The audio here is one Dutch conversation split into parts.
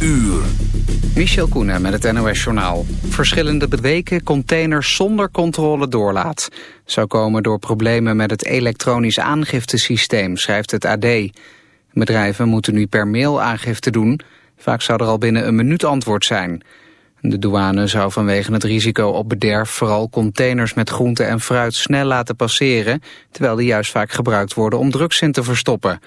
uur. Michel Koenen met het NOS-journaal. Verschillende weken containers zonder controle doorlaat. Zou komen door problemen met het elektronisch aangiftesysteem, schrijft het AD. Bedrijven moeten nu per mail aangifte doen. Vaak zou er al binnen een minuut antwoord zijn. De douane zou vanwege het risico op bederf vooral containers met groente en fruit snel laten passeren, terwijl die juist vaak gebruikt worden om drugs in te verstoppen.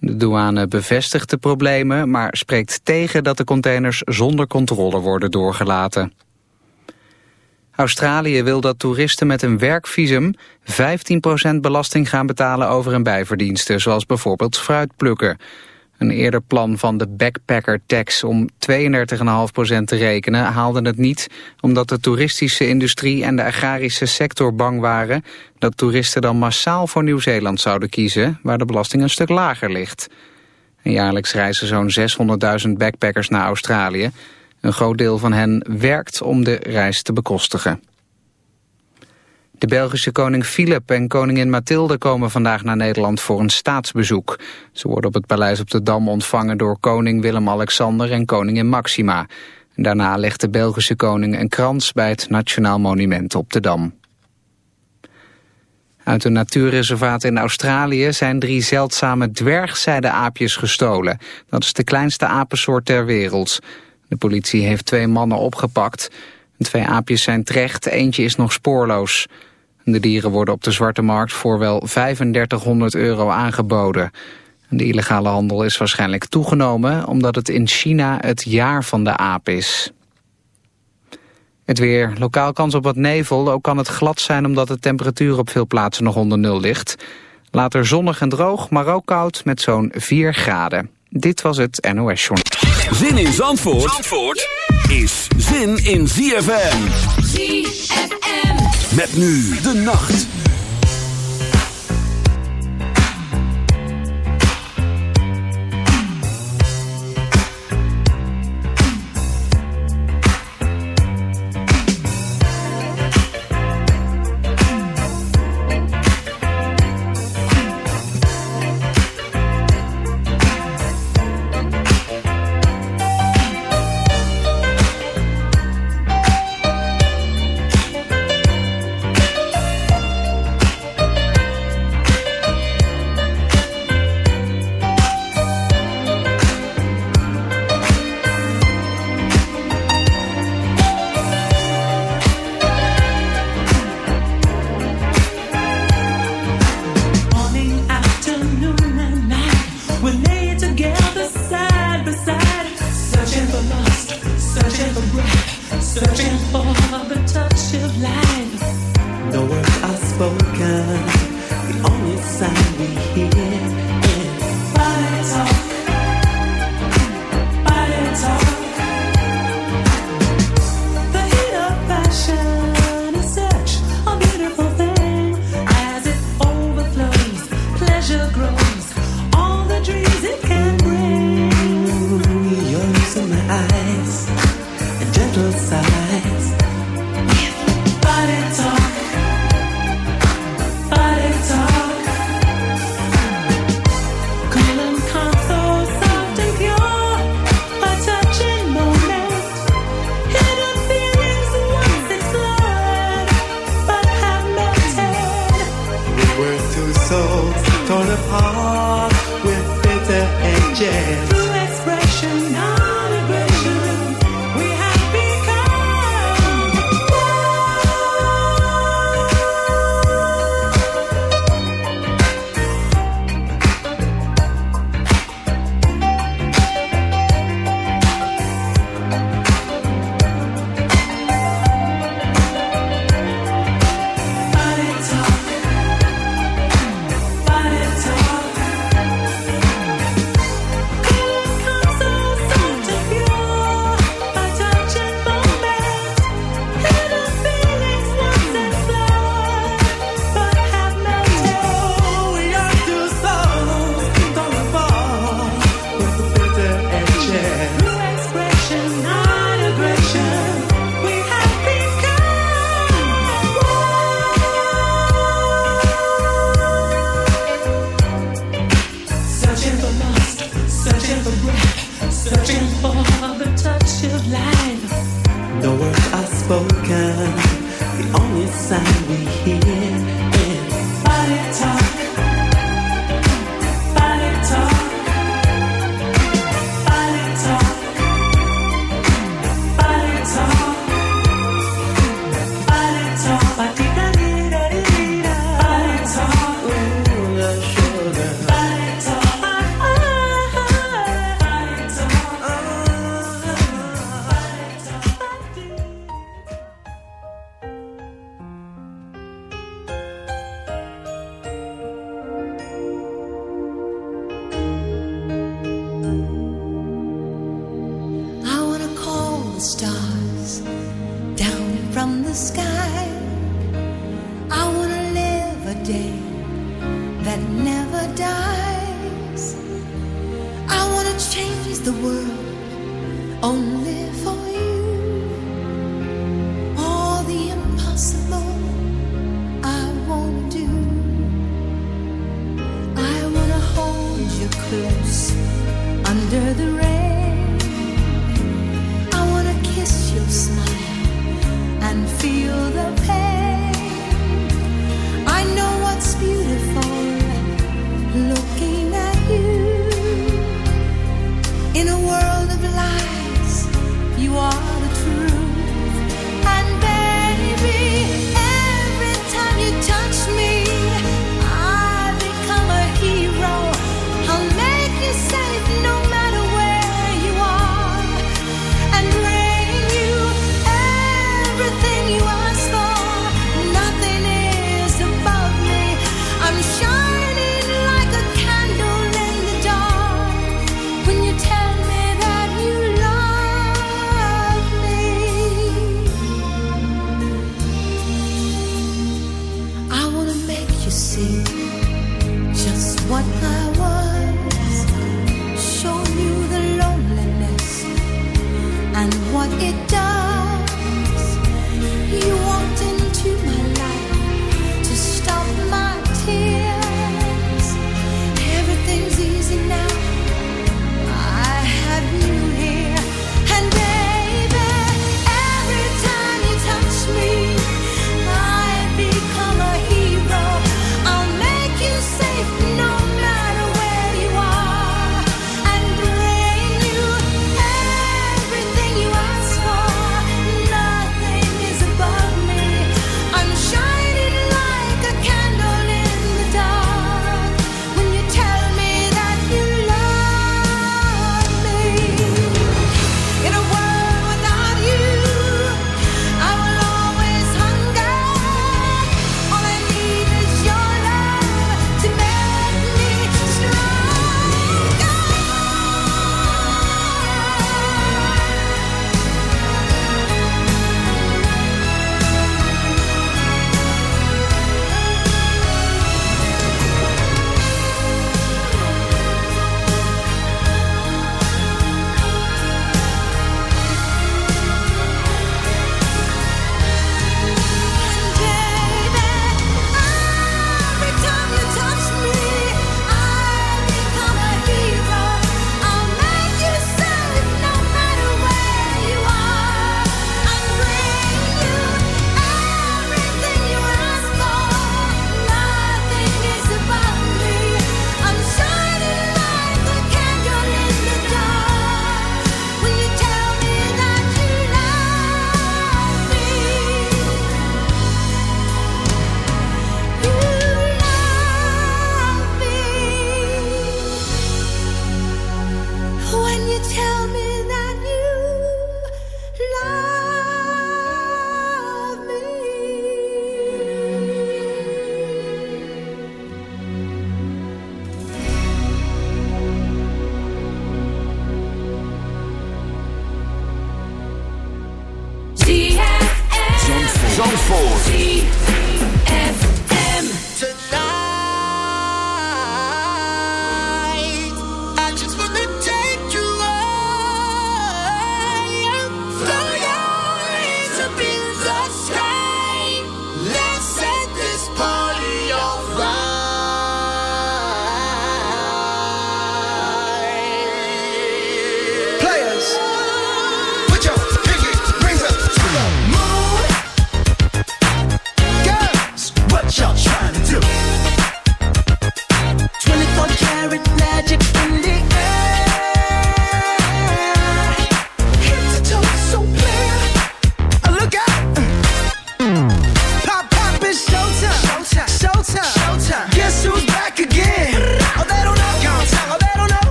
De douane bevestigt de problemen, maar spreekt tegen dat de containers zonder controle worden doorgelaten. Australië wil dat toeristen met een werkvisum 15% belasting gaan betalen over hun bijverdiensten, zoals bijvoorbeeld fruitplukken. Een eerder plan van de backpacker tax om 32,5% te rekenen haalde het niet... omdat de toeristische industrie en de agrarische sector bang waren... dat toeristen dan massaal voor Nieuw-Zeeland zouden kiezen... waar de belasting een stuk lager ligt. En jaarlijks reizen zo'n 600.000 backpackers naar Australië. Een groot deel van hen werkt om de reis te bekostigen. De Belgische koning Filip en koningin Mathilde komen vandaag naar Nederland voor een staatsbezoek. Ze worden op het paleis op de Dam ontvangen door koning Willem-Alexander en koningin Maxima. daarna legt de Belgische koning een krans bij het Nationaal Monument op de Dam. Uit een natuurreservaat in Australië zijn drie zeldzame dwergzijdeaapjes gestolen. Dat is de kleinste apensoort ter wereld. De politie heeft twee mannen opgepakt. De twee aapjes zijn terecht, eentje is nog spoorloos. De dieren worden op de zwarte markt voor wel 3500 euro aangeboden. De illegale handel is waarschijnlijk toegenomen omdat het in China het jaar van de aap is. Het weer. Lokaal kans op wat nevel. Ook kan het glad zijn omdat de temperatuur op veel plaatsen nog onder nul ligt. Later zonnig en droog, maar ook koud met zo'n 4 graden. Dit was het NOS Journal. Zin in Zandvoort, Zandvoort is zin in ZFM. ZFM. Met nu de nacht.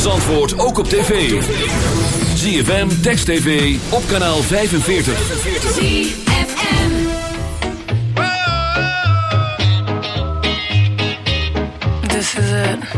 Zandvoort ook op tv. ZFM, Text TV, op kanaal 45. ZFM This is it.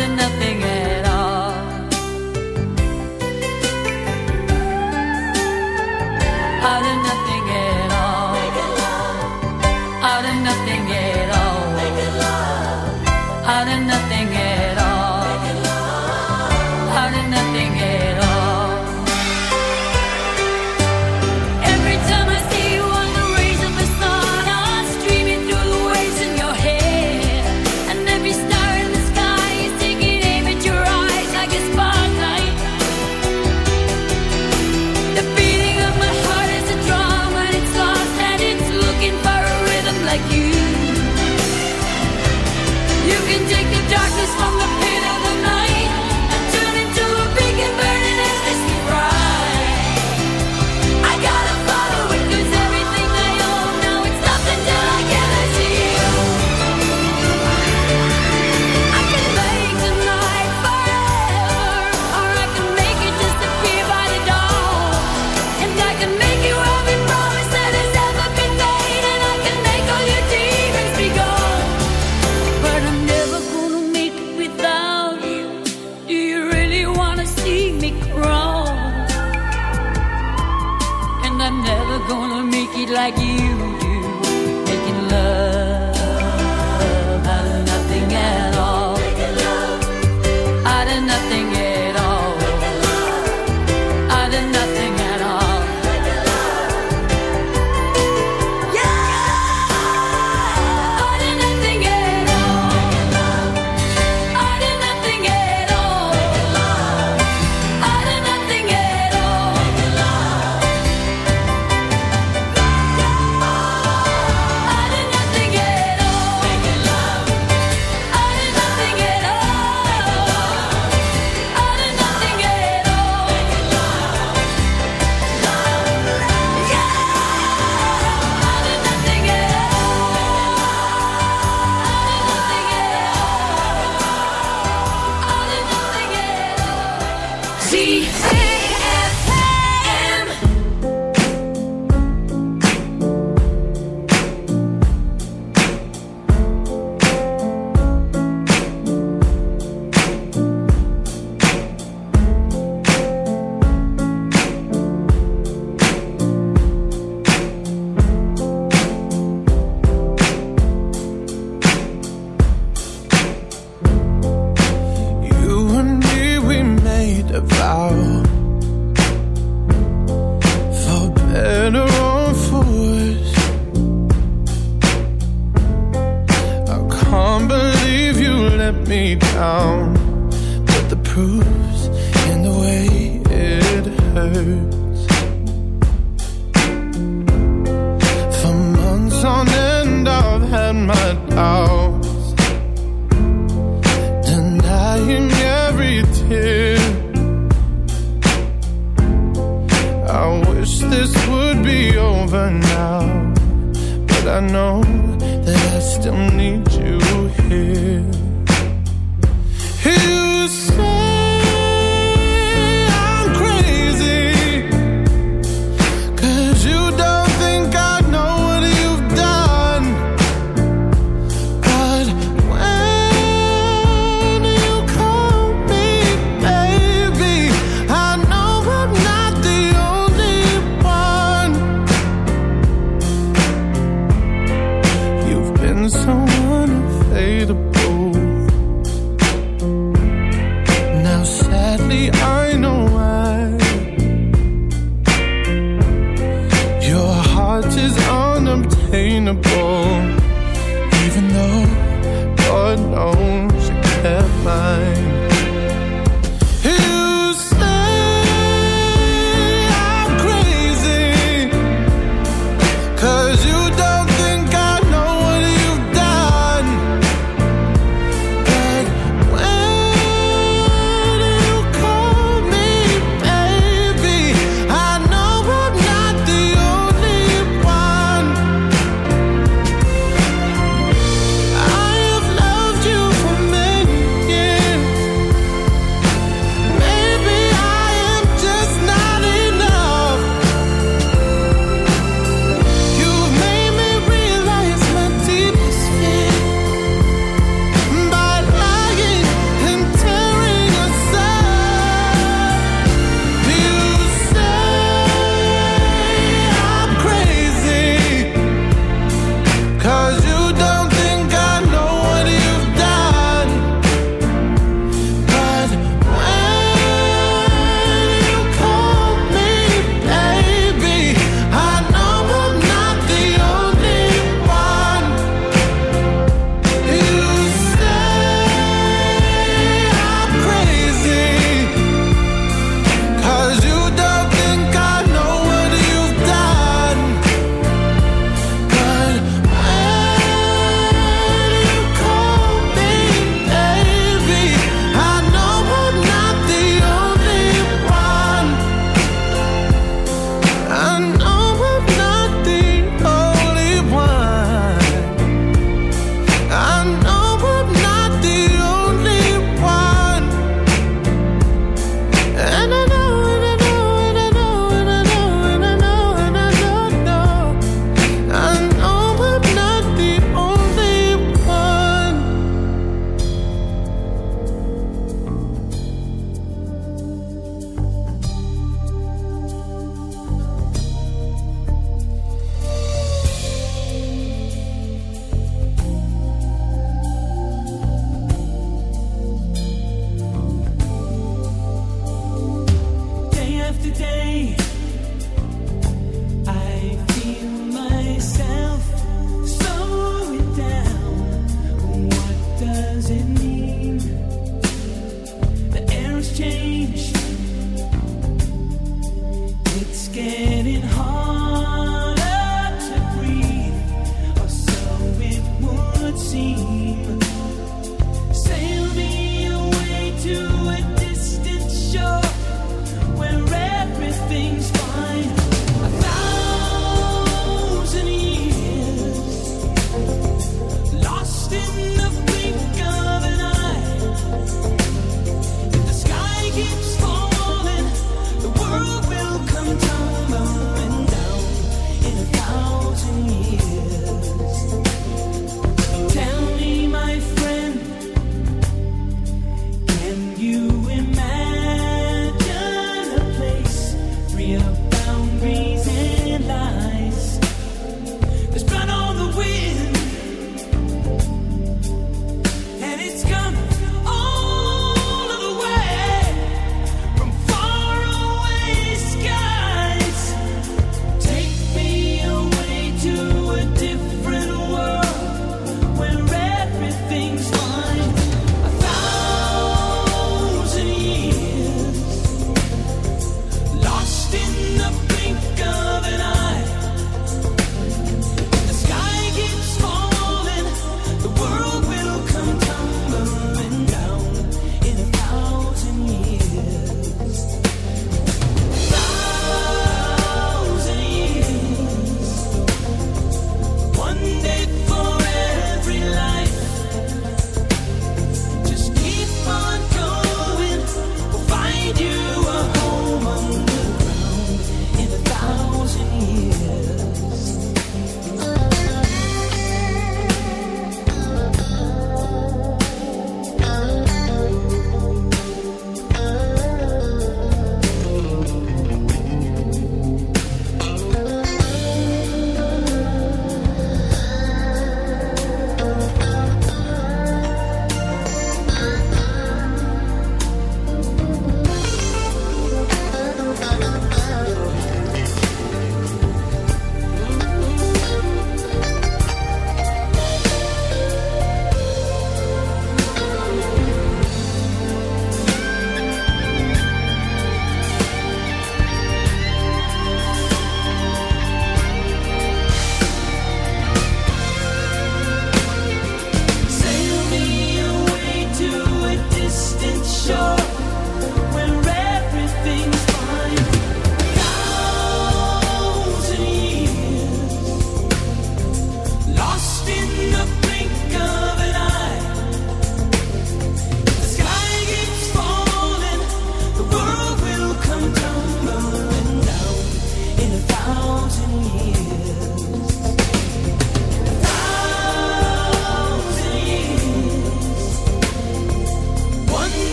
enough darkness from the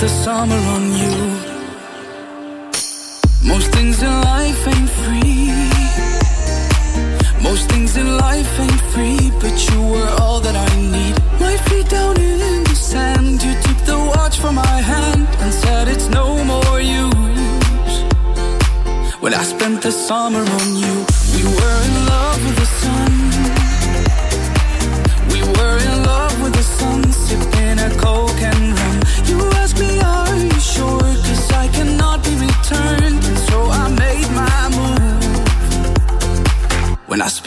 the summer on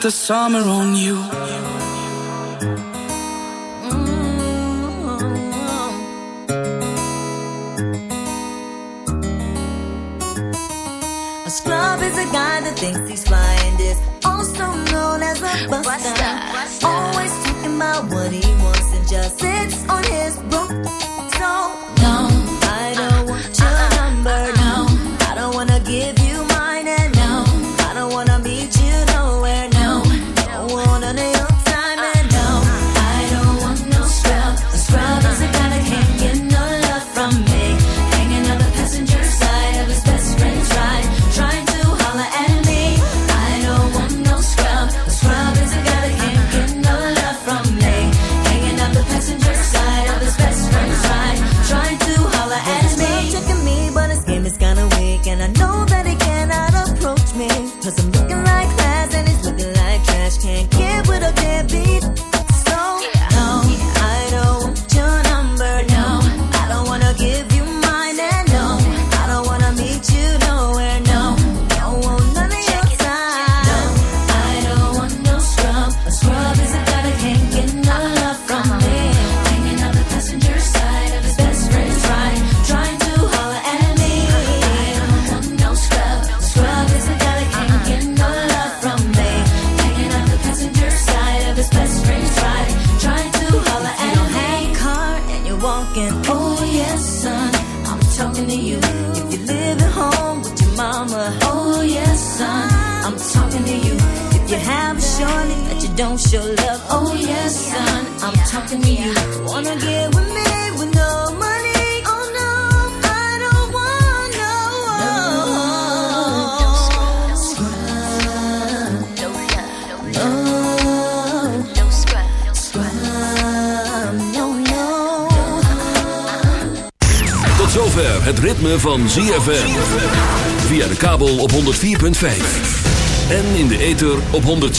the summer on you.